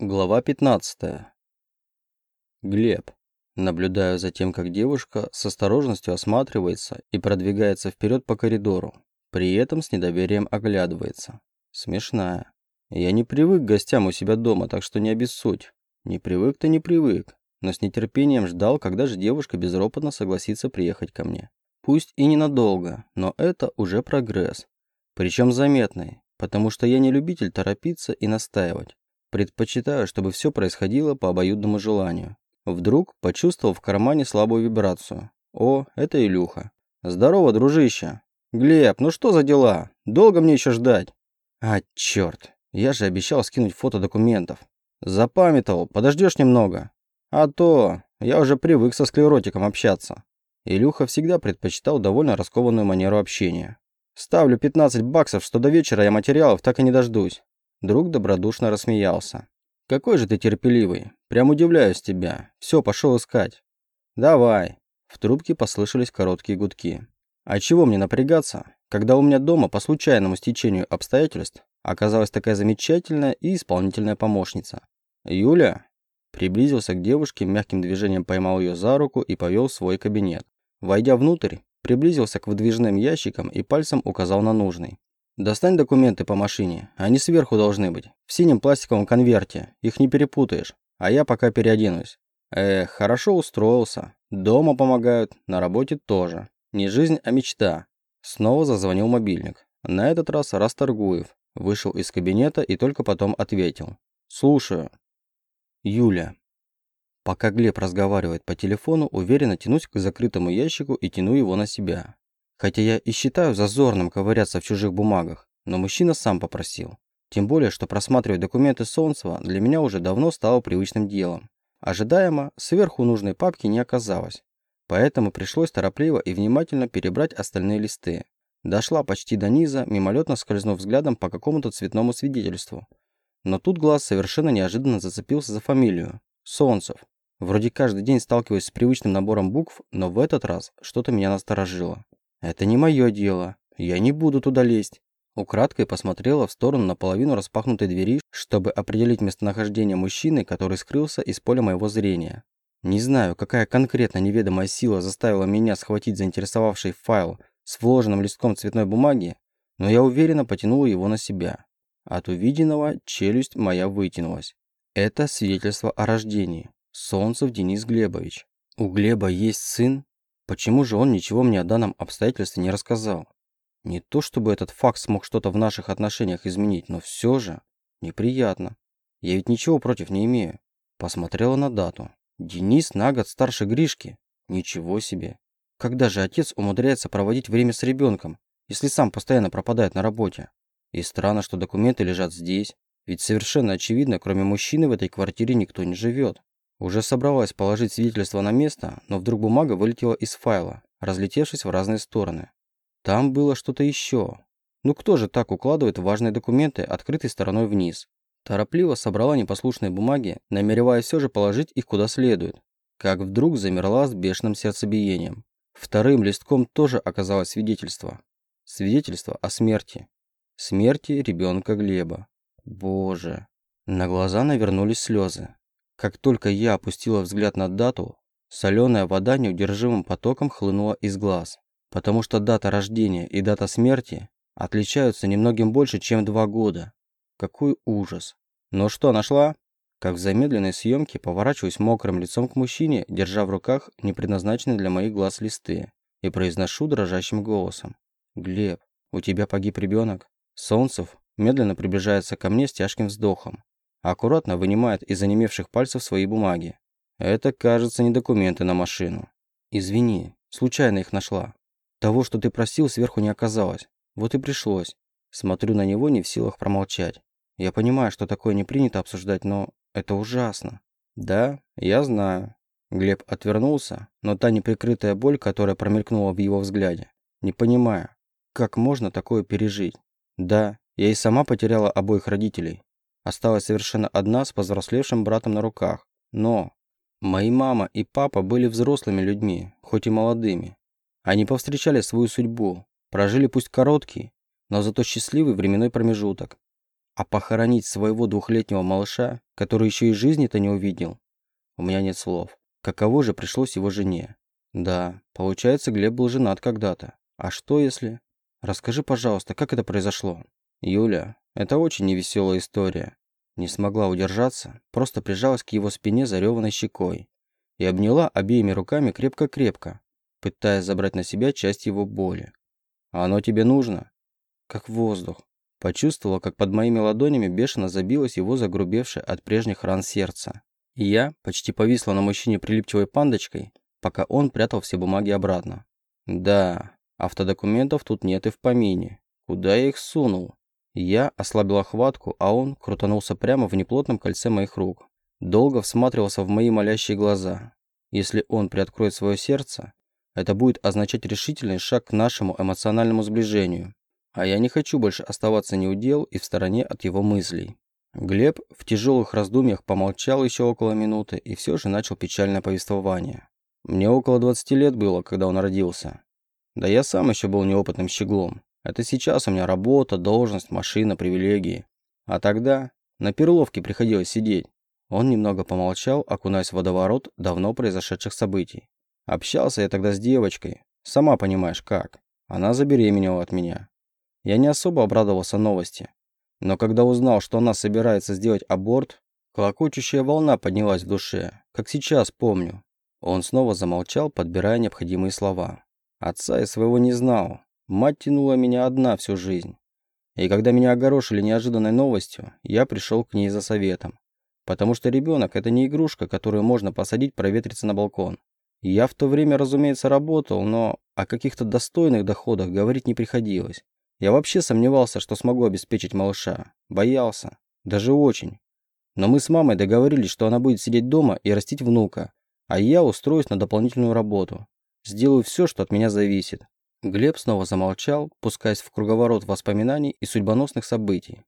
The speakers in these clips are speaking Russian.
Глава 15. Глеб. Наблюдаю за тем, как девушка с осторожностью осматривается и продвигается вперед по коридору, при этом с недоверием оглядывается. Смешная. Я не привык к гостям у себя дома, так что не обессудь. Не привык-то не привык, но с нетерпением ждал, когда же девушка безропотно согласится приехать ко мне. Пусть и ненадолго, но это уже прогресс. Причем заметный, потому что я не любитель торопиться и настаивать. Предпочитаю, чтобы все происходило по обоюдному желанию. Вдруг почувствовал в кармане слабую вибрацию. О, это Илюха. Здорово, дружище. Глеб, ну что за дела? Долго мне еще ждать? А, черт. Я же обещал скинуть фото документов. Запамятовал, подождешь немного. А то, я уже привык со склеротиком общаться. Илюха всегда предпочитал довольно раскованную манеру общения. Ставлю 15 баксов, что до вечера я материалов так и не дождусь. Друг добродушно рассмеялся. «Какой же ты терпеливый. Прям удивляюсь тебя. Все, пошел искать». «Давай». В трубке послышались короткие гудки. «А чего мне напрягаться, когда у меня дома по случайному стечению обстоятельств оказалась такая замечательная и исполнительная помощница? Юля?» Приблизился к девушке, мягким движением поймал ее за руку и повел в свой кабинет. Войдя внутрь, приблизился к выдвижным ящикам и пальцем указал на нужный. Достань документы по машине. Они сверху должны быть. В синем пластиковом конверте. Их не перепутаешь. А я пока переоденусь. Эх, хорошо устроился. Дома помогают, на работе тоже. Не жизнь, а мечта. Снова зазвонил мобильник. На этот раз Расторгуев. Вышел из кабинета и только потом ответил. Слушаю. Юля. Пока Глеб разговаривает по телефону, уверенно тянусь к закрытому ящику и тяну его на себя. Хотя я и считаю зазорным ковыряться в чужих бумагах, но мужчина сам попросил. Тем более, что просматривать документы Солнцева для меня уже давно стало привычным делом. Ожидаемо, сверху нужной папки не оказалось. Поэтому пришлось торопливо и внимательно перебрать остальные листы. Дошла почти до низа, мимолетно скользнув взглядом по какому-то цветному свидетельству. Но тут глаз совершенно неожиданно зацепился за фамилию. Солнцев. Вроде каждый день сталкиваюсь с привычным набором букв, но в этот раз что-то меня насторожило. «Это не мое дело. Я не буду туда лезть». Украдкой посмотрела в сторону наполовину распахнутой двери, чтобы определить местонахождение мужчины, который скрылся из поля моего зрения. Не знаю, какая конкретно неведомая сила заставила меня схватить заинтересовавший файл с вложенным листком цветной бумаги, но я уверенно потянула его на себя. От увиденного челюсть моя вытянулась. Это свидетельство о рождении. Солнцев Денис Глебович. У Глеба есть сын, Почему же он ничего мне о данном обстоятельстве не рассказал? Не то чтобы этот факт смог что-то в наших отношениях изменить, но все же неприятно. Я ведь ничего против не имею. Посмотрела на дату. Денис на год старше Гришки. Ничего себе. Когда же отец умудряется проводить время с ребенком, если сам постоянно пропадает на работе? И странно, что документы лежат здесь, ведь совершенно очевидно, кроме мужчины в этой квартире никто не живет. Уже собралась положить свидетельство на место, но вдруг бумага вылетела из файла, разлетевшись в разные стороны. Там было что-то еще. Ну кто же так укладывает важные документы открытой стороной вниз? Торопливо собрала непослушные бумаги, намереваясь все же положить их куда следует. Как вдруг замерла с бешеным сердцебиением. Вторым листком тоже оказалось свидетельство. Свидетельство о смерти. Смерти ребенка Глеба. Боже. На глаза навернулись слезы. Как только я опустила взгляд на дату, соленая вода неудержимым потоком хлынула из глаз, потому что дата рождения и дата смерти отличаются немногим больше, чем два года. Какой ужас. Ну что, нашла? Как в замедленной съемке поворачиваюсь мокрым лицом к мужчине, держа в руках непредназначенные для моих глаз листы, и произношу дрожащим голосом. «Глеб, у тебя погиб ребенок?» Солнцев медленно приближается ко мне с тяжким вздохом аккуратно вынимает из онемевших пальцев свои бумаги. Это, кажется, не документы на машину. Извини, случайно их нашла. Того, что ты просил, сверху не оказалось. Вот и пришлось. Смотрю на него, не в силах промолчать. Я понимаю, что такое не принято обсуждать, но это ужасно. Да, я знаю. Глеб отвернулся, но та неприкрытая боль, которая промелькнула в его взгляде. Не понимаю, как можно такое пережить. Да, я и сама потеряла обоих родителей, Осталась совершенно одна с повзрослевшим братом на руках. Но мои мама и папа были взрослыми людьми, хоть и молодыми. Они повстречали свою судьбу, прожили пусть короткий, но зато счастливый временной промежуток. А похоронить своего двухлетнего малыша, который еще и жизни-то не увидел? У меня нет слов. Каково же пришлось его жене? Да, получается, Глеб был женат когда-то. А что если... Расскажи, пожалуйста, как это произошло? Юля, это очень невеселая история. Не смогла удержаться, просто прижалась к его спине зареванной щекой и обняла обеими руками крепко-крепко, пытаясь забрать на себя часть его боли. «А оно тебе нужно?» Как воздух. Почувствовала, как под моими ладонями бешено забилось его загрубевшее от прежних ран сердце. И я почти повисла на мужчине прилипчивой пандочкой, пока он прятал все бумаги обратно. Да, автодокументов тут нет и в помине. Куда я их сунул? Я ослабила хватку, а он крутанулся прямо в неплотном кольце моих рук. Долго всматривался в мои молящие глаза. Если он приоткроет свое сердце, это будет означать решительный шаг к нашему эмоциональному сближению. А я не хочу больше оставаться неудел и в стороне от его мыслей. Глеб в тяжелых раздумьях помолчал еще около минуты и все же начал печальное повествование. Мне около 20 лет было, когда он родился. Да я сам еще был неопытным щеглом. Это сейчас у меня работа, должность, машина, привилегии. А тогда на перловке приходилось сидеть. Он немного помолчал, окунаясь в водоворот давно произошедших событий. Общался я тогда с девочкой. Сама понимаешь, как. Она забеременела от меня. Я не особо обрадовался новости. Но когда узнал, что она собирается сделать аборт, колокочущая волна поднялась в душе, как сейчас помню. Он снова замолчал, подбирая необходимые слова. Отца я своего не знал, Мать тянула меня одна всю жизнь. И когда меня огорошили неожиданной новостью, я пришел к ней за советом. Потому что ребенок – это не игрушка, которую можно посадить проветриться на балкон. Я в то время, разумеется, работал, но о каких-то достойных доходах говорить не приходилось. Я вообще сомневался, что смогу обеспечить малыша. Боялся. Даже очень. Но мы с мамой договорились, что она будет сидеть дома и растить внука, а я устроюсь на дополнительную работу. Сделаю все, что от меня зависит. Глеб снова замолчал, пускаясь в круговорот воспоминаний и судьбоносных событий.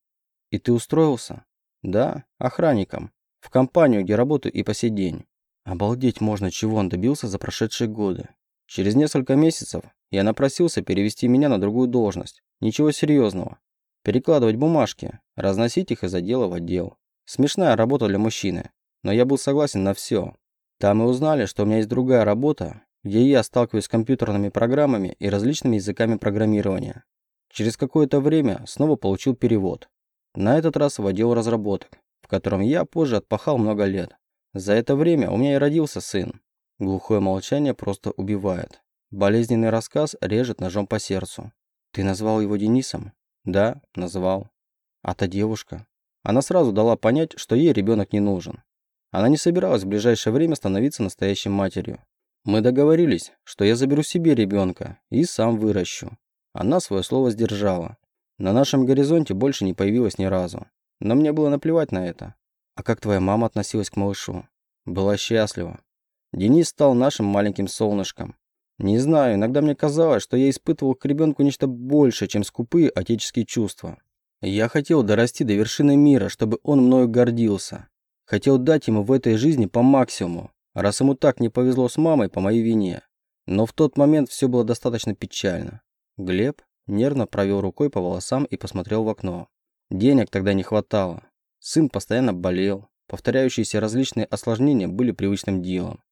«И ты устроился?» «Да, охранником. В компанию, где работаю и по сей день. Обалдеть можно, чего он добился за прошедшие годы. Через несколько месяцев я напросился перевести меня на другую должность. Ничего серьезного. Перекладывать бумажки, разносить их из отдела в отдел. Смешная работа для мужчины, но я был согласен на все. Там и узнали, что у меня есть другая работа, где я сталкиваюсь с компьютерными программами и различными языками программирования. Через какое-то время снова получил перевод. На этот раз в отдел разработок, в котором я позже отпахал много лет. За это время у меня и родился сын. Глухое молчание просто убивает. Болезненный рассказ режет ножом по сердцу. Ты назвал его Денисом? Да, назвал. А та девушка? Она сразу дала понять, что ей ребенок не нужен. Она не собиралась в ближайшее время становиться настоящей матерью. Мы договорились, что я заберу себе ребенка и сам выращу. Она свое слово сдержала. На нашем горизонте больше не появилась ни разу. Но мне было наплевать на это. А как твоя мама относилась к малышу? Была счастлива. Денис стал нашим маленьким солнышком. Не знаю, иногда мне казалось, что я испытывал к ребенку нечто большее, чем скупые отеческие чувства. Я хотел дорасти до вершины мира, чтобы он мною гордился. Хотел дать ему в этой жизни по максимуму, раз ему так не повезло с мамой по моей вине. Но в тот момент все было достаточно печально. Глеб нервно провел рукой по волосам и посмотрел в окно. Денег тогда не хватало. Сын постоянно болел. Повторяющиеся различные осложнения были привычным делом.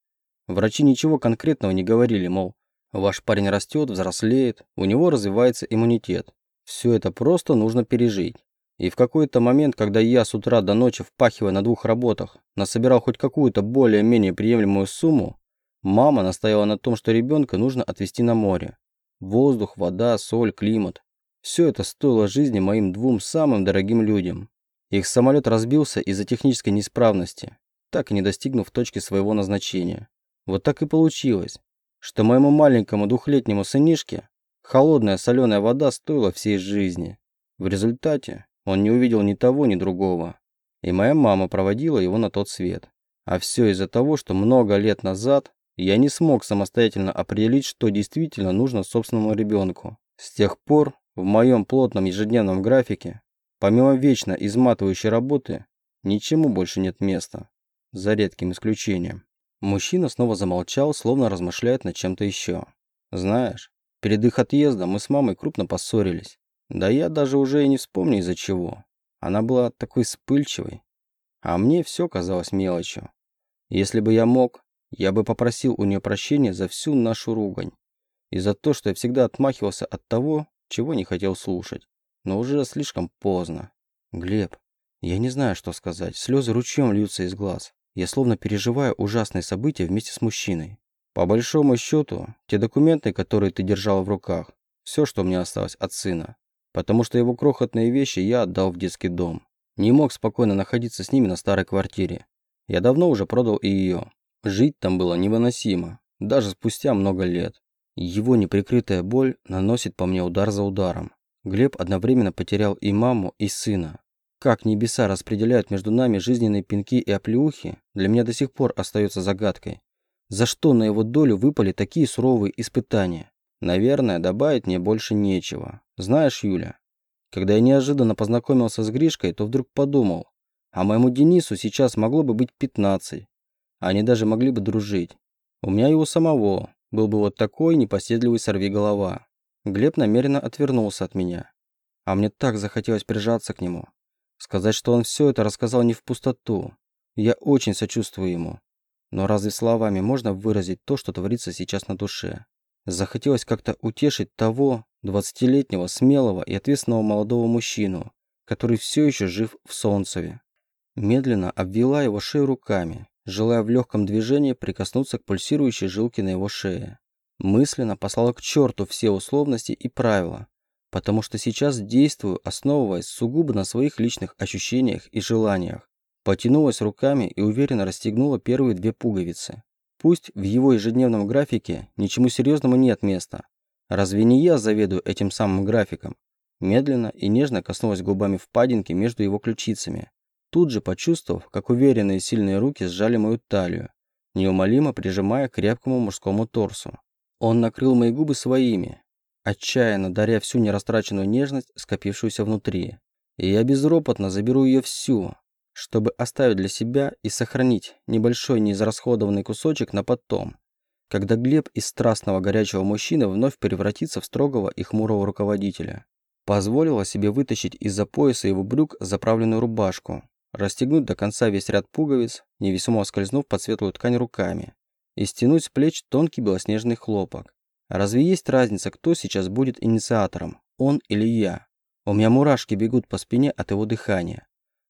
Врачи ничего конкретного не говорили, мол, ваш парень растет, взрослеет, у него развивается иммунитет. Все это просто нужно пережить. И в какой-то момент, когда я с утра до ночи впахивая на двух работах, насобирал хоть какую-то более-менее приемлемую сумму, мама настояла на том, что ребенка нужно отвезти на море. Воздух, вода, соль, климат. Все это стоило жизни моим двум самым дорогим людям. Их самолет разбился из-за технической неисправности, так и не достигнув точки своего назначения. Вот так и получилось, что моему маленькому двухлетнему сынишке холодная соленая вода стоила всей жизни. В результате он не увидел ни того, ни другого. И моя мама проводила его на тот свет. А все из-за того, что много лет назад я не смог самостоятельно определить, что действительно нужно собственному ребенку. С тех пор в моем плотном ежедневном графике, помимо вечно изматывающей работы, ничему больше нет места. За редким исключением. Мужчина снова замолчал, словно размышляет над чем-то еще. Знаешь, перед их отъездом мы с мамой крупно поссорились. Да я даже уже и не вспомню из-за чего. Она была такой вспыльчивой. А мне все казалось мелочью. Если бы я мог, я бы попросил у нее прощения за всю нашу ругань. И за то, что я всегда отмахивался от того, чего не хотел слушать. Но уже слишком поздно. Глеб, я не знаю, что сказать. Слезы ручьем льются из глаз. Я словно переживаю ужасные события вместе с мужчиной. По большому счету, те документы, которые ты держал в руках, все, что мне осталось от сына. Потому что его крохотные вещи я отдал в детский дом. Не мог спокойно находиться с ними на старой квартире. Я давно уже продал и ее. Жить там было невыносимо, даже спустя много лет. Его неприкрытая боль наносит по мне удар за ударом. Глеб одновременно потерял и маму, и сына. Как небеса распределяют между нами жизненные пинки и оплеухи, для меня до сих пор остается загадкой. За что на его долю выпали такие суровые испытания? Наверное, добавить мне больше нечего. Знаешь, Юля, когда я неожиданно познакомился с Гришкой, то вдруг подумал, а моему Денису сейчас могло бы быть 15. Они даже могли бы дружить. У меня и у самого был бы вот такой непоседливый сорвиголова. Глеб намеренно отвернулся от меня. А мне так захотелось прижаться к нему. Сказать, что он все это рассказал не в пустоту. Я очень сочувствую ему. Но разве словами можно выразить то, что творится сейчас на душе? Захотелось как-то утешить того двадцатилетнего, смелого и ответственного молодого мужчину, который все еще жив в Солнцеве. Медленно обвела его шею руками, желая в легком движении прикоснуться к пульсирующей жилке на его шее. Мысленно послала к черту все условности и правила, потому что сейчас действую, основываясь сугубо на своих личных ощущениях и желаниях. Потянулась руками и уверенно расстегнула первые две пуговицы. Пусть в его ежедневном графике ничему серьезному нет места. Разве не я заведую этим самым графиком? Медленно и нежно коснулась губами впадинки между его ключицами. Тут же почувствовав, как уверенные сильные руки сжали мою талию, неумолимо прижимая к крепкому мужскому торсу. Он накрыл мои губы своими, отчаянно даря всю нерастраченную нежность, скопившуюся внутри. И я безропотно заберу ее всю, чтобы оставить для себя и сохранить небольшой неизрасходованный кусочек на потом, когда Глеб из страстного горячего мужчины вновь превратится в строгого и хмурого руководителя. Позволила себе вытащить из-за пояса его брюк заправленную рубашку, расстегнуть до конца весь ряд пуговиц, невесомо скользнув под светлую ткань руками, и стянуть с плеч тонкий белоснежный хлопок. Разве есть разница, кто сейчас будет инициатором, он или я? У меня мурашки бегут по спине от его дыхания.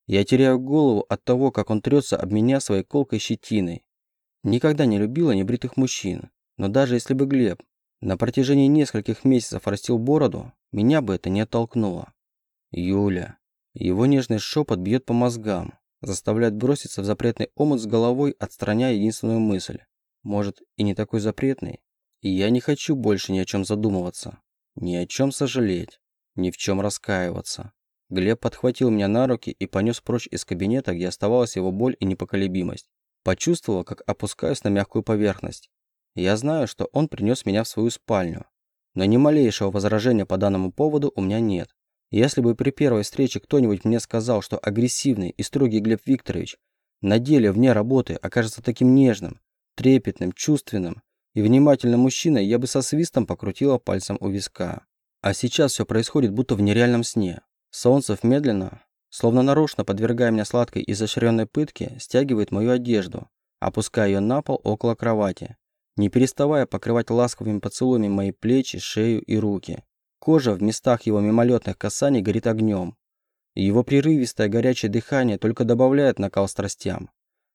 Я теряю голову от того, как он трется об меня своей колкой щетиной. Никогда не любила небритых мужчин, но даже если бы Глеб на протяжении нескольких месяцев растил бороду, меня бы это не оттолкнуло. Юля. Его нежный шепот бьет по мозгам, заставляет броситься в запретный омут с головой, отстраняя единственную мысль. Может, и не такой запретный? И я не хочу больше ни о чем задумываться, ни о чем сожалеть, ни в чем раскаиваться. Глеб подхватил меня на руки и понес прочь из кабинета, где оставалась его боль и непоколебимость. Почувствовал, как опускаюсь на мягкую поверхность. Я знаю, что он принес меня в свою спальню. Но ни малейшего возражения по данному поводу у меня нет. Если бы при первой встрече кто-нибудь мне сказал, что агрессивный и строгий Глеб Викторович на деле вне работы окажется таким нежным, трепетным, чувственным и внимательным мужчиной, я бы со свистом покрутила пальцем у виска. А сейчас все происходит будто в нереальном сне. Солнцев медленно, словно нарочно подвергая меня сладкой изощренной пытке, стягивает мою одежду, опуская ее на пол около кровати, не переставая покрывать ласковыми поцелуями мои плечи, шею и руки. Кожа в местах его мимолетных касаний горит огнем. Его прерывистое горячее дыхание только добавляет накал страстям.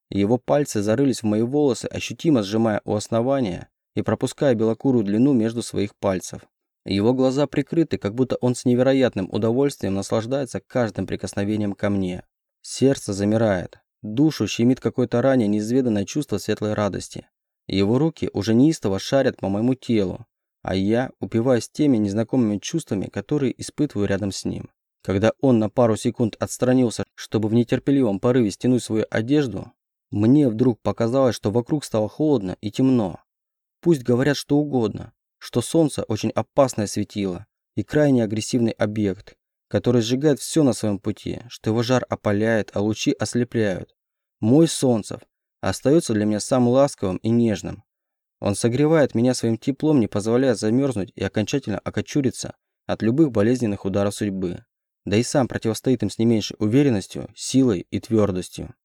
Его пальцы зарылись в мои волосы, ощутимо сжимая у основания и пропуская белокурую длину между своих пальцев. Его глаза прикрыты, как будто он с невероятным удовольствием наслаждается каждым прикосновением ко мне. Сердце замирает. Душу щемит какое-то ранее неизведанное чувство светлой радости. Его руки уже неистово шарят по моему телу, а я упиваюсь теми незнакомыми чувствами, которые испытываю рядом с ним. Когда он на пару секунд отстранился, чтобы в нетерпеливом порыве стянуть свою одежду, мне вдруг показалось, что вокруг стало холодно и темно. Пусть говорят что угодно, что солнце очень опасное светило и крайне агрессивный объект, который сжигает все на своем пути, что его жар опаляет, а лучи ослепляют. Мой Солнцев остается для меня самым ласковым и нежным. Он согревает меня своим теплом, не позволяя замерзнуть и окончательно окочуриться от любых болезненных ударов судьбы. да и сам противостоит им с не меньшей уверенностью, силой и твердостью.